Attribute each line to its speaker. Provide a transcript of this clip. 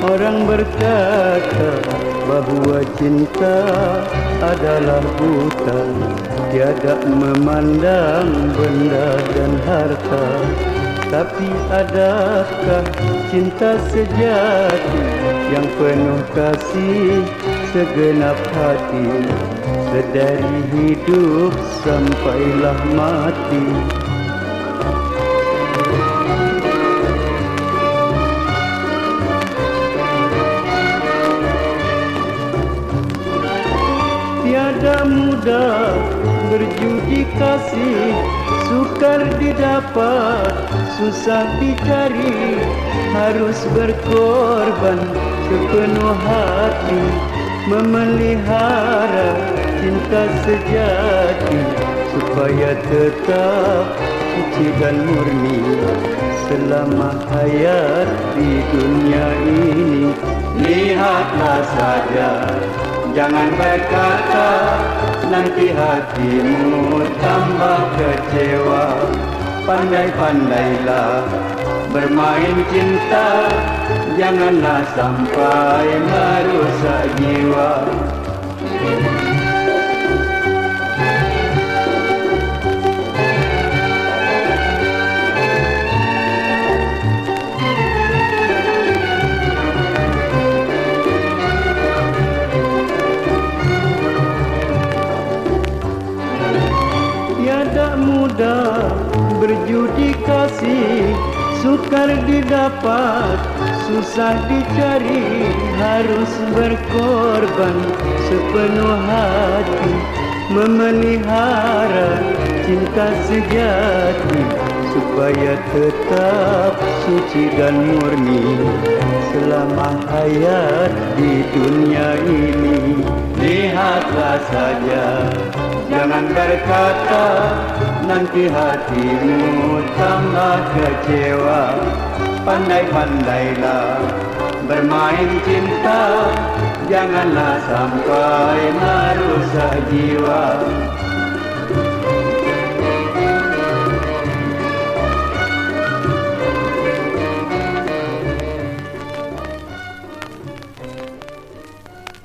Speaker 1: Orang berkata bahawa cinta adalah buta Tiada memandang benda dan harta. Tapi adakah cinta sejati Yang penuh kasih segenap hati? Sedari hidup sampailah mati mudah berjudi kasih Sukar didapat, susah dicari Harus berkorban sepenuh hati Memelihara cinta sejati Supaya tetap suci dan murni Selama hayat di dunia ini. Lihatlah saja Jangan berkata nanti hatimu tambah kecewa. Pandai-pandailah bermain cinta Janganlah sampai merusak jiwa Tiada mudah berjudi kasih Sukar didapat, susah dicari Harus berkorban sepenuh hati Memelihara cinta sejati Supaya tetap suci dan murni Selama hayat di dunia ini. Lihatlah saja Jangan berkata nanti hatimu tambah kecewa. Pandai-pandailah bermain cinta Janganlah sampai merusak jiwa